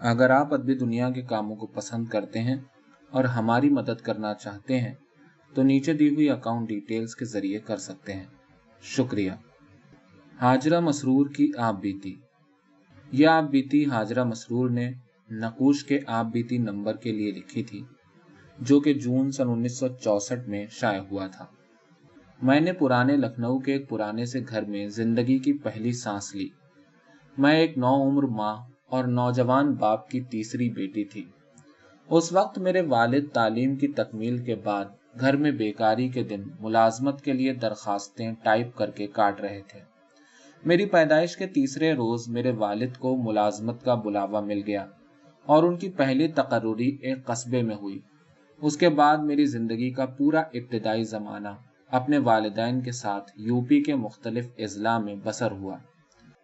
اگر آپ ادبی دنیا کے کاموں کو پسند کرتے ہیں اور ہماری مدد کرنا چاہتے ہیں، تو نیچے دی ہوئی اکاؤنٹ ڈیٹیلز کے ذریعے کر سکتے ہیں۔ شکریہ۔ حاجرہ مسرور کی آپ بیتی۔ یہ آپ بیتی حاجرہ مسرور نے نقوش کے آپ بیتی نمبر کے لیے لکھی تھی، جو کہ جون سن انیس سو چونسٹھ میں شائع ہوا تھا۔ میں نے پرانے لکھنؤ کے ایک پرانے سے گھر میں زندگی کی پہلی سانس لی۔ میں ایک نو عمر ماں اور نوجوان باپ کی تیسری بیٹی تھی۔ اس وقت میرے والد تعلیم کی تکمیل کے بعد گھر میں بیکاری کے دن ملازمت کے لیے درخواستیں ٹائپ کر کے کاٹ رہے تھے۔ میری پیدائش کے تیسرے روز میرے والد کو ملازمت کا بلاوا مل گیا اور ان کی پہلی تقرری ایک قصبے میں ہوئی۔ اس کے بعد میری زندگی کا پورا ابتدائی زمانہ اپنے والدین کے ساتھ یو پی کے مختلف اضلاع میں بسر ہوا۔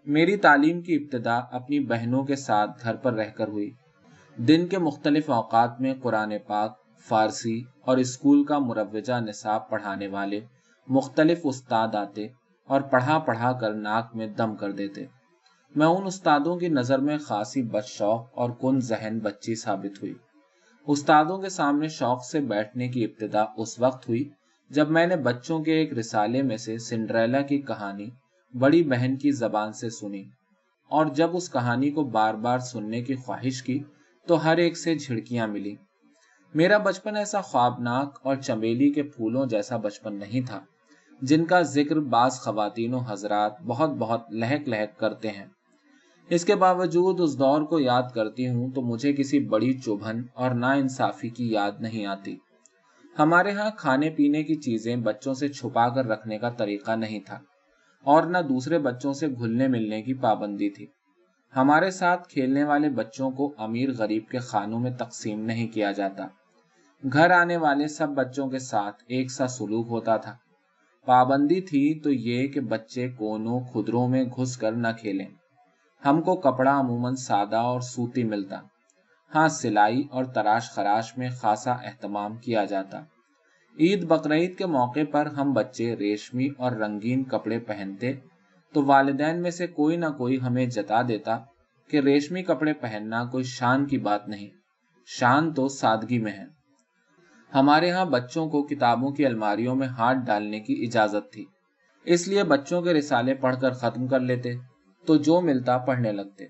میری تعلیم کی ابتدا اپنی بہنوں کے ساتھ گھر پر رہ کر ہوئی۔ دن کے مختلف اوقات میں قرآن پاک، فارسی اور اسکول کا مروجہ نصاب پڑھانے والے مختلف استاد آتے اور پڑھا پڑھا کر ناک میں دم کر دیتے۔ میں ان استادوں کی نظر میں خاصی بد شوق اور کن ذہن بچی ثابت ہوئی۔ استادوں کے سامنے شوق سے بیٹھنے کی ابتدا اس وقت ہوئی جب میں نے بچوں کے ایک رسالے میں سے سنڈریلا کی کہانی بڑی بہن کی زبان سے سنی اور جب اس کہانی کو بار بار سننے کی خواہش کی تو ہر ایک سے جھڑکیاں ملی۔ میرا بچپن ایسا خوابناک اور چمیلی کے پھولوں جیسا بچپن نہیں تھا، جن کا ذکر بعض خواتین و حضرات بہت بہت لہک لہک کرتے ہیں۔ اس کے باوجود اس دور کو یاد کرتی ہوں تو مجھے کسی بڑی چوبھن اور نا انصافی کی یاد نہیں آتی۔ ہمارے ہاں کھانے پینے کی چیزیں بچوں سے چھپا کر رکھنے کا طریقہ نہیں تھا۔ اور نہ دوسرے بچوں سے گھلنے ملنے کی پابندی تھی۔ ہمارے ساتھ کھیلنے والے بچوں کو امیر غریب کے خانوں میں تقسیم نہیں کیا جاتا۔ گھر آنے والے سب بچوں کے ساتھ ایک سا سلوک ہوتا تھا۔ پابندی تھی تو یہ کہ بچے کونوں خدروں میں گھس کر نہ کھیلیں۔ ہم کو کپڑا عموماً سادہ اور سوتی ملتا۔ ہاں سلائی اور تراش خراش میں خاصا اہتمام کیا جاتا۔ عید بقرعید کے موقع پر ہم بچے ریشمی اور رنگین کپڑے پہنتے تو والدین میں سے کوئی نہ کوئی ہمیں جتا دیتا کہ ریشمی کپڑے پہننا کوئی شان کی بات نہیں، شان تو سادگی میں ہے۔ ہمارے ہاں بچوں کو کتابوں کی الماریوں میں ہاتھ ڈالنے کی اجازت تھی، اس لیے بچوں کے رسالے پڑھ کر ختم کر لیتے تو جو ملتا پڑھنے لگتے۔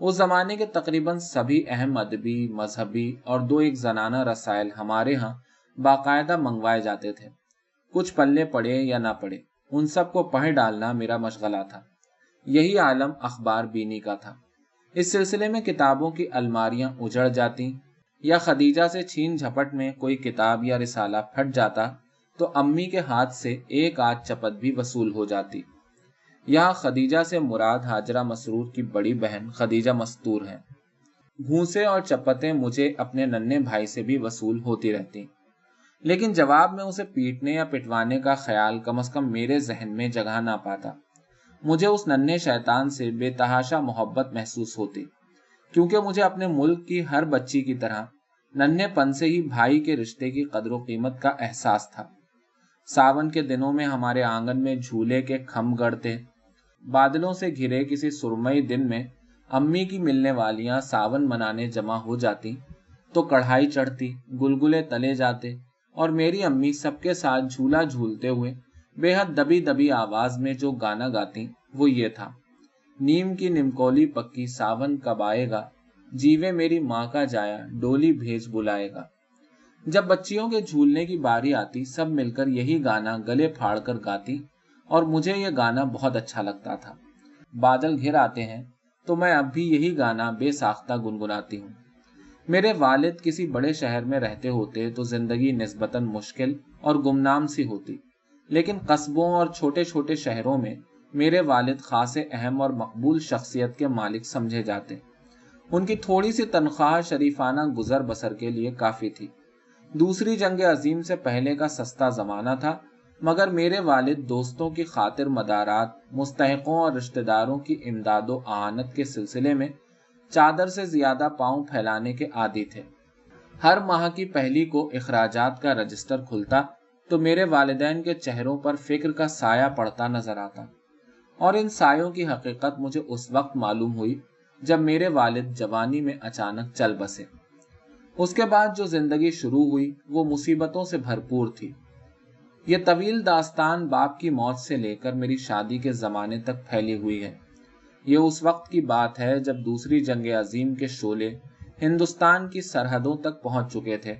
اس زمانے کے تقریباً سبھی اہم ادبی، مذہبی اور دو ایک زنانہ رسائل ہمارے ہاں باقاعدہ منگوائے جاتے تھے۔ کچھ پلے پڑے یا نہ پڑے، ان سب کو پڑھ ڈالنا میرا مشغلہ تھا۔ یہی عالم اخبار بینی کا تھا۔ اس سلسلے میں کتابوں کی الماریاں اجڑ جاتی یا خدیجہ سے چھین جھپٹ میں کوئی کتاب یا رسالہ پھٹ جاتا تو امی کے ہاتھ سے ایک آدھ چپت بھی وصول ہو جاتی۔ یہاں خدیجہ سے مراد حاجرہ مسرور کی بڑی بہن خدیجہ مستور ہے گھونسے اور چپتیں مجھے اپنے ننے بھائی سے بھی وصول ہوتی رہتی۔ لیکن جواب میں اسے پیٹنے یا پٹوانے کا خیال کم از کم میرے ذہن میں جگہ نہ پاتا۔ مجھے اس ننے شیطان سے بے تحاشا محبت محسوس ہوتی، کیونکہ مجھے اپنے ملک کی ہر بچی کی طرح ننے پن سے ہی بھائی کے رشتے کی قدر و قیمت کا احساس تھا۔ ساون کے دنوں میں ہمارے آنگن میں جھولے کے کھم گڑتے، بادلوں سے گھرے کسی سرمئی دن میں امی کی ملنے والیاں ساون منانے جمع ہو جاتی، تو کڑھائی چڑھتی، گلگلے تلے جاتے اور میری امی سب کے ساتھ جھولا جھولتے ہوئے، بے حد دبی دبی آواز میں جو گانا گاتی، وہ یہ تھا، نیم کی نمکولی پکی ساون کب آئے گا؟ جیوے میری ماں کا جایا، ڈولی بھیج بلائے گا۔ جب بچیوں کے جھولنے کی باری آتی، سب مل کر یہی گانا گلے پھاڑ کر گاتی، اور مجھے یہ گانا بہت اچھا لگتا تھا۔ بادل گھر آتے ہیں، تو میں اب بھی یہی گانا بے ساختہ گنگناتی ہوں۔ میرے والد کسی بڑے شہر میں رہتے ہوتے تو زندگی نسبتاً مشکل اور گمنام سی ہوتی، لیکن قصبوں اور چھوٹے چھوٹے شہروں میں میرے والد خاص اہم اور مقبول شخصیت کے مالک سمجھے جاتے۔ ان کی تھوڑی سی تنخواہ شریفانہ گزر بسر کے لیے کافی تھی۔ دوسری جنگ عظیم سے پہلے کا سستا زمانہ تھا، مگر میرے والد دوستوں کی خاطر مدارات، مستحقوں اور رشتہ داروں کی امداد و آنت کے سلسلے میں چادر سے زیادہ پاؤں پھیلانے کے عادی تھے۔ ہر ماہ کی پہلی کو اخراجات کا رجسٹر کھلتا تو میرے والدین کے چہروں پر فکر کا سایہ پڑتا نظر آتا۔ اور ان سایوں کی حقیقت مجھے اس وقت معلوم ہوئی جب میرے والد جوانی میں اچانک چل بسے۔ اس کے بعد جو زندگی شروع ہوئی وہ مصیبتوں سے بھرپور تھی۔ یہ طویل داستان باپ کی موت سے لے کر میری شادی کے زمانے تک پھیلی ہوئی ہے۔ یہ اس وقت کی بات ہے جب دوسری جنگ عظیم کے شعلے ہندوستان کی سرحدوں تک پہنچ چکے تھے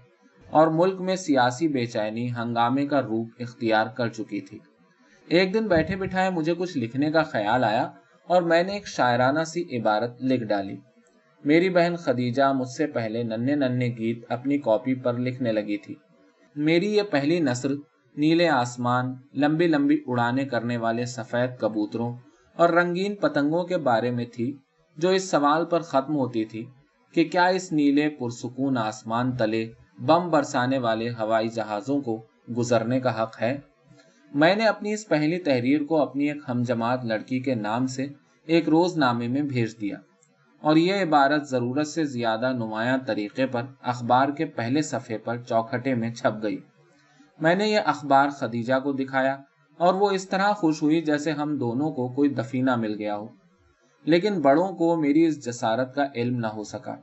اور ملک میں سیاسی بے چینی ہنگامے کا روپ اختیار کر چکی تھی۔ ایک دن بیٹھے بٹھائے مجھے کچھ لکھنے کا خیال آیا اور میں نے ایک شاعرانہ سی عبارت لکھ ڈالی۔ میری بہن خدیجہ مجھ سے پہلے ننے ننے گیت اپنی کاپی پر لکھنے لگی تھی۔ میری یہ پہلی نثر نیلے آسمان، لمبی لمبی اڑانے کرنے والے سفید کبوتروں اور رنگین پتنگوں کے بارے میں تھی، جو اس سوال پر ختم ہوتی تھی کہ کیا اس نیلے پرسکون آسمان تلے بم برسانے والے ہوائی جہازوں کو گزرنے کا حق ہے؟ میں نے اپنی اس پہلی تحریر کو اپنی ایک ہم جماعت لڑکی کے نام سے ایک روز نامے میں بھیج دیا، اور یہ عبارت ضرورت سے زیادہ نمایاں طریقے پر اخبار کے پہلے صفحے پر چوکھٹے میں چھپ گئی۔ میں نے یہ اخبار خدیجہ کو دکھایا اور وہ اس طرح خوش ہوئی جیسے ہم دونوں کو کوئی دفینہ مل گیا ہو۔ لیکن بڑوں کو میری اس جسارت کا علم نہ ہو سکا۔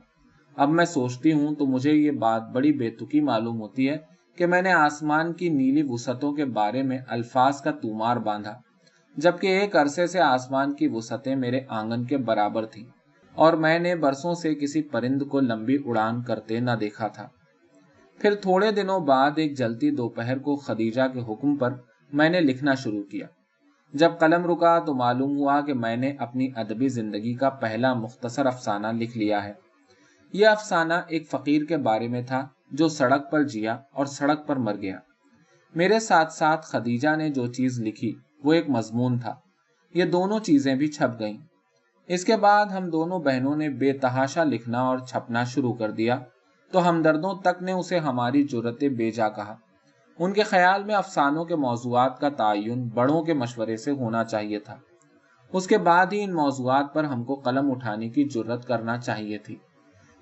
اب میں سوچتی ہوں تو مجھے یہ بات بڑی بے تکی معلوم ہوتی ہے کہ میں نے آسمان کی نیلی وسعتوں کے بارے میں الفاظ کا تومار باندھا، جبکہ ایک عرصے سے آسمان کی وسعتیں میرے آنگن کے برابر تھیں اور میں نے برسوں سے کسی پرند کو لمبی اڑان کرتے نہ دیکھا تھا۔ پھر تھوڑے دنوں بعد ایک جلتی دوپہر کو خدیجہ کے حکم پر میں نے لکھنا شروع کیا۔ جب قلم رکا تو معلوم ہوا کہ میں نے اپنی ادبی زندگی کا پہلا مختصر افسانہ لکھ لیا ہے۔ یہ افسانہ ایک فقیر کے بارے میں تھا جو سڑک پر جیا اور سڑک پر مر گیا۔ میرے ساتھ ساتھ خدیجہ نے جو چیز لکھی وہ ایک مضمون تھا۔ یہ دونوں چیزیں بھی چھپ گئیں۔ اس کے بعد ہم دونوں بہنوں نے بے تحاشا لکھنا اور چھپنا شروع کر دیا۔ تو ہمدردوں تک نے اسے ہماری جرت بے جا کہا۔ ان کے خیال میں افسانوں کے موضوعات کا تعین بڑوں کے مشورے سے ہونا چاہیے تھا۔ اس کے بعد ہی ان موضوعات پر ہم کو قلم اٹھانے کی جرت کرنا چاہیے تھی۔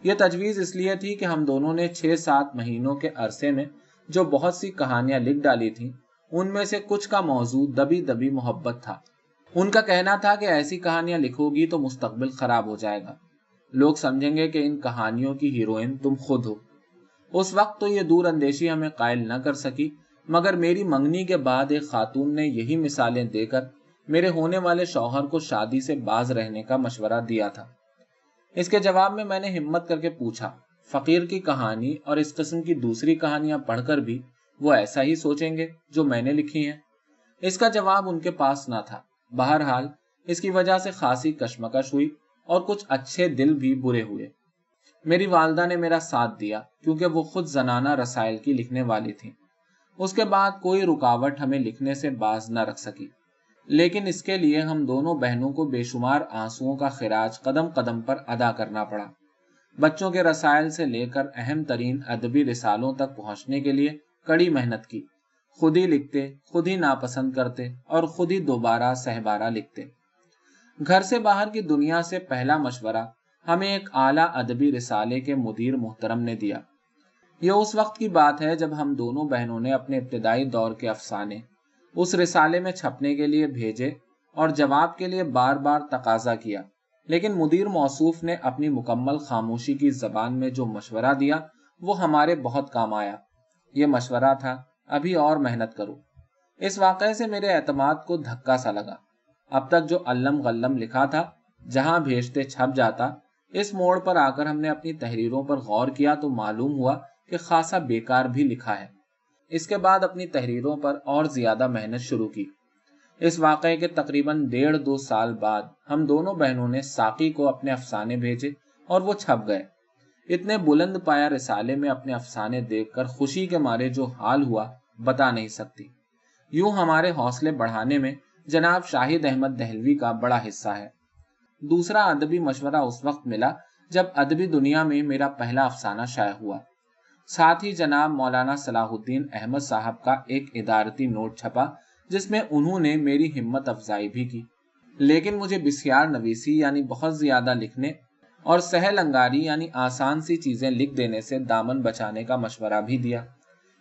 یہ تجویز اس لیے تھی کہ ہم دونوں نے چھ سات مہینوں کے عرصے میں جو بہت سی کہانیاں لکھ ڈالی تھیں، ان میں سے کچھ کا موضوع دبی دبی محبت تھا۔ ان کا کہنا تھا کہ ایسی کہانیاں لکھو گی تو مستقبل خراب ہو جائے گا۔ لوگ سمجھیں گے کہ ان کہانیوں کی ہیروئن تم خود ہو۔ اس وقت تو یہ دور اندیشی ہمیں قائل نہ کر سکی، مگر میری منگنی کے بعد ایک خاتون نے یہی مثالیں دے کر میرے ہونے والے شوہر کو شادی سے باز رہنے کا مشورہ دیا تھا۔ اس کے جواب میں میں نے ہمت کر کے پوچھا، فقیر کی کہانی اور اس قسم کی دوسری کہانیاں پڑھ کر بھی وہ ایسا ہی سوچیں گے جو میں نے لکھی ہیں۔ اس کا جواب ان کے پاس نہ تھا۔ بہرحال، اس کی وجہ سے خاصی کشمکش ہوئی اور کچھ اچھے دل بھی برے ہوئے۔ میری والدہ نے میرا ساتھ دیا کیونکہ وہ خود زنانہ رسائل کی لکھنے والی تھی اس کے بعد کوئی رکاوٹ ہمیں لکھنے سے باز نہ رکھ سکی۔ لیکن اس کے لیے ہم دونوں بہنوں کو بے شمار آنسو کا خراج قدم قدم پر ادا کرنا پڑا۔ بچوں کے رسائل سے لے کر اہم ترین ادبی رسالوں تک پہنچنے کے لیے کڑی محنت کی۔ خود ہی لکھتے، خود ہی ناپسند کرتے اور خود ہی دوبارہ سہبارہ لکھتے۔ گھر سے باہر کی دنیا سے پہلا مشورہ ہمیں ایک اعلیٰ ادبی رسالے کے مدیر محترم نے دیا۔ یہ اس وقت کی بات ہے جب ہم دونوں بہنوں نے اپنے ابتدائی دور کے افسانے اس رسالے میں چھپنے کے لیے بھیجے اور جواب کے لیے بار بار تقاضا کیا۔ لیکن مدیر موصوف نے اپنی مکمل خاموشی کی زبان میں جو مشورہ دیا وہ ہمارے بہت کام آیا۔ یہ مشورہ تھا، ابھی اور محنت کرو۔ اس واقعے سے میرے اعتماد کو دھکا سا لگا۔ اب تک جو علم غلم لکھا تھا، جہاں بھیجتے چھپ جاتا اس موڑ پر آ کر ہم نے اپنی تحریروں پر غور کیا تو معلوم ہوا کہ خاصا بیکار بھی لکھا ہے۔ اس کے بعد اپنی تحریروں پر اور زیادہ محنت شروع کی۔ اس واقعے کے تقریباً ڈیڑھ دو سال بعد ہم دونوں بہنوں نے ساقی کو اپنے افسانے بھیجے اور وہ چھپ گئے۔ اتنے بلند پایا رسالے میں اپنے افسانے دیکھ کر خوشی کے مارے جو حال ہوا بتا نہیں سکتی۔ یوں ہمارے حوصلے بڑھانے میں جناب شاہد احمد دہلوی کا بڑا حصہ ہے۔ دوسرا ادبی مشورہ اس وقت ملا جب ادبی دنیا میں میرا پہلا افسانہ شائع ہوا۔ ساتھ ہی جناب مولانا صلاح الدین احمد صاحب کا ایک ادارتی نوٹ چھپا جس میں انہوں نے میری ہمت افزائی بھی کی۔ لیکن مجھے بسیار نویسی یعنی بہت زیادہ لکھنے اور سہل انگاری یعنی آسان سی چیزیں لکھ دینے سے دامن بچانے کا مشورہ بھی دیا۔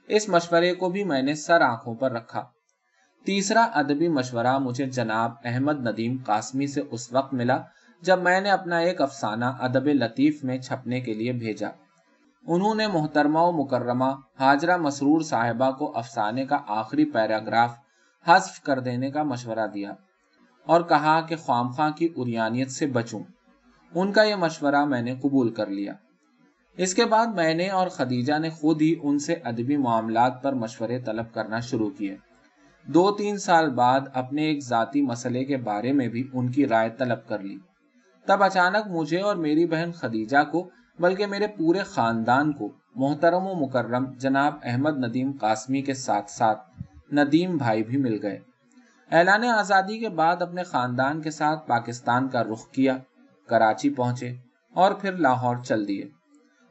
اس مشورے کو بھی میں نے سر آنکھوں پر رکھا۔ تیسرا ادبی مشورہ مجھے جناب احمد ندیم قاسمی سے اس وقت ملا جب میں نے اپنا ایک افسانہ ادب لطیف میں چھپنے کے لیے بھیجا۔ انہوں نے محترمہ و مکرمہ حاجرہ مسرور صاحبہ کو افسانے کا آخری پیراگراف حذف کر دینے کا مشورہ دیا اور کہا کہ خام خواہ کی اریانیت سے بچوں۔ ان کا یہ مشورہ میں نے قبول کر لیا۔ اس کے بعد میں نے اور خدیجہ نے خود ہی ان سے ادبی معاملات پر مشورے طلب کرنا شروع کیے۔ دو تین سال بعد اپنے ایک ذاتی مسئلے کے بارے میں بھی ان کی رائے طلب کر لی۔ تب اچانک مجھے اور میری بہن خدیجہ کو، بلکہ میرے پورے خاندان کو، محترم و مکرم جناب احمد ندیم قاسمی کے ساتھ ساتھ ندیم بھائی بھی مل گئے۔ اعلان آزادی کے بعد اپنے خاندان کے ساتھ پاکستان کا رخ کیا، کراچی پہنچے اور پھر لاہور چل دیے۔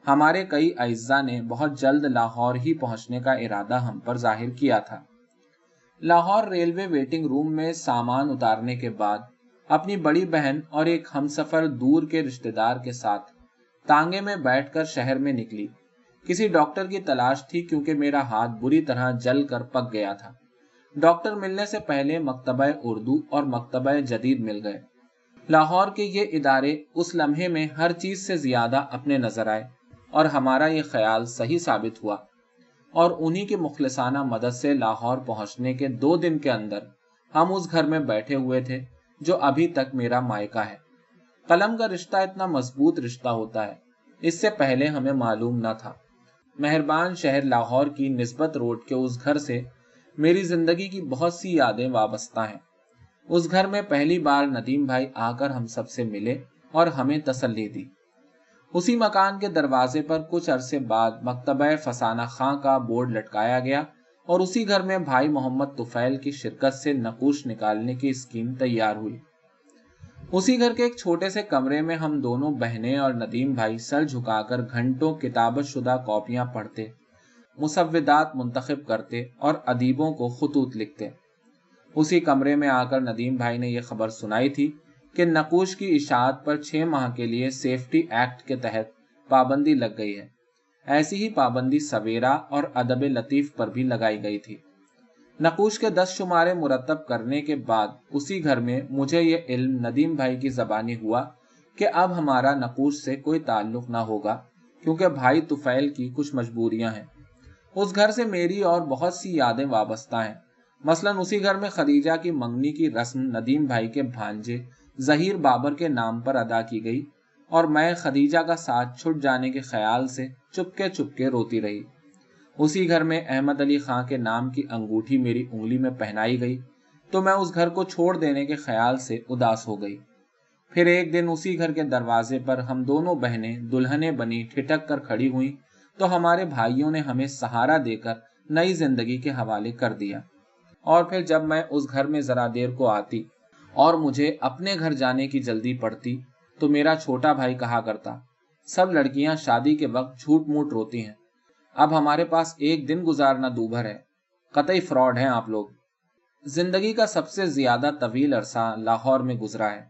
ہمارے کئی اعزا نے بہت جلد لاہور ہی پہنچنے کا ارادہ ہم پر ظاہر کیا تھا۔ لاہور ریلوے ویٹنگ روم میں سامان اتارنے کے بعد اپنی بڑی بہن اور ایک ہم سفر دور کے رشتے دار کے ساتھ تانگے میں بیٹھ کر شہر میں نکلی۔ کسی ڈاکٹر کی تلاش تھی کیونکہ میرا ہاتھ بری طرح جل کر پک گیا تھا۔ ڈاکٹر ملنے سے پہلے مکتبہ اردو اور مکتبہ جدید مل گئے۔ لاہور کے یہ ادارے اس لمحے میں ہر چیز سے زیادہ اپنے نظر آئے اور ہمارا یہ خیال صحیح ثابت ہوا۔ اور انہی کی مخلصانہ مدد سے لاہور پہنچنے کے دو دن کے اندر ہم اس گھر میں بیٹھے ہوئے تھے جو ابھی تک میرا مائکہ ہے۔ قلم کا رشتہ اتنا مضبوط رشتہ ہوتا ہے، اس سے پہلے ہمیں معلوم نہ تھا۔ مہربان شہر لاہور کی نسبت روڈ کے اس گھر سے میری زندگی کی بہت سی یادیں وابستہ ہیں۔ اس گھر میں پہلی بار ندیم بھائی آ کر ہم سب سے ملے اور ہمیں تسلی دی۔ اسی مکان کے دروازے پر کچھ عرصے بعد مکتبہ فسانہ خاں کا بورڈ لٹکایا گیا اور اسی گھر میں بھائی محمد توفیل کی شرکت سے نقوش نکالنے کی اسکیم تیار ہوئی۔ اسی گھر کے ایک چھوٹے سے کمرے میں ہم دونوں بہنیں اور ندیم بھائی سر جھکا کر گھنٹوں کتابت شدہ کاپیاں پڑھتے، مسودات منتخب کرتے اور ادیبوں کو خطوط لکھتے۔ اسی کمرے میں آ کر ندیم بھائی نے یہ خبر سنائی تھی کہ نقوش کی اشاعت پر چھ ماہ کے لیے سیفٹی ایکٹ کے تحت پابندی لگ گئی ہے۔ ایسی ہی پابندی سویرا اور ادب لطیف پر بھی لگائی گئی تھی۔ نقوش کے دس شمارے مرتب کرنے کے بعد اسی گھر میں مجھے یہ علم ندیم بھائی کی زبانی ہوا کہ اب ہمارا نقوش سے کوئی تعلق نہ ہوگا کیونکہ بھائی توفیل کی کچھ مجبوریاں ہیں۔ اس گھر سے میری اور بہت سی یادیں وابستہ ہیں۔ مثلا اسی گھر میں خدیجہ کی منگنی کی رسم ندیم بھائی کے بھانجے ظہیر بابر کے نام پر ادا کی گئی اور میں خدیجہ کا ساتھ چھٹ جانے کے خیال سے چپکے چپکے روتی رہی۔ اسی گھر میں احمد علی خان کے نام کی انگوٹھی میری انگلی میں پہنائی گئی تو میں اس گھر کو چھوڑ دینے کے خیال سے اداس ہو گئی۔ پھر ایک دن اسی گھر کے دروازے پر ہم دونوں بہنیں دلہنے بنی ٹھٹک کر کھڑی ہوئی تو ہمارے بھائیوں نے ہمیں سہارا دے کر نئی زندگی کے حوالے کر دیا۔ اور پھر جب میں اس گھر میں ذرا دیر کو آتی اور مجھے اپنے گھر جانے کی جلدی پڑتی تو میرا چھوٹا بھائی کہا کرتا، سب لڑکیاں شادی کے وقت جھوٹ موٹ روتی ہیں۔ اب ہمارے پاس ایک دن گزارنا دوبھر ہے۔ قطعی فراڈ ہیں آپ لوگ۔ زندگی کا سب سے زیادہ طویل عرصہ لاہور میں گزرا ہے۔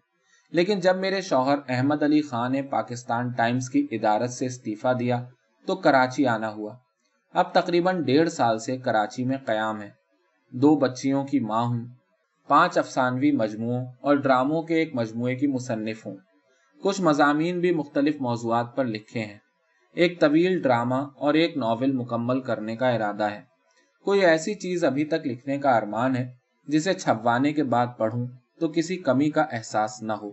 لیکن جب میرے شوہر احمد علی خان نے پاکستان ٹائمز کی ادارت سے استعفی دیا تو کراچی آنا ہوا۔ اب تقریباً ڈیڑھ سال سے کراچی میں قیام ہے دو بچیوں کی ماں ہوں۔ پانچ افسانوی مجموعوں اور ڈراموں کے ایک مجموعے کی مصنف ہوں۔ کچھ مضامین بھی مختلف موضوعات پر لکھے ہیں۔ ایک طویل ڈرامہ اور ایک ناول مکمل کرنے کا ارادہ ہے۔ کوئی ایسی چیز ابھی تک لکھنے کا ارمان ہے جسے چھپوانے کے بعد پڑھوں تو کسی کمی کا احساس نہ ہو۔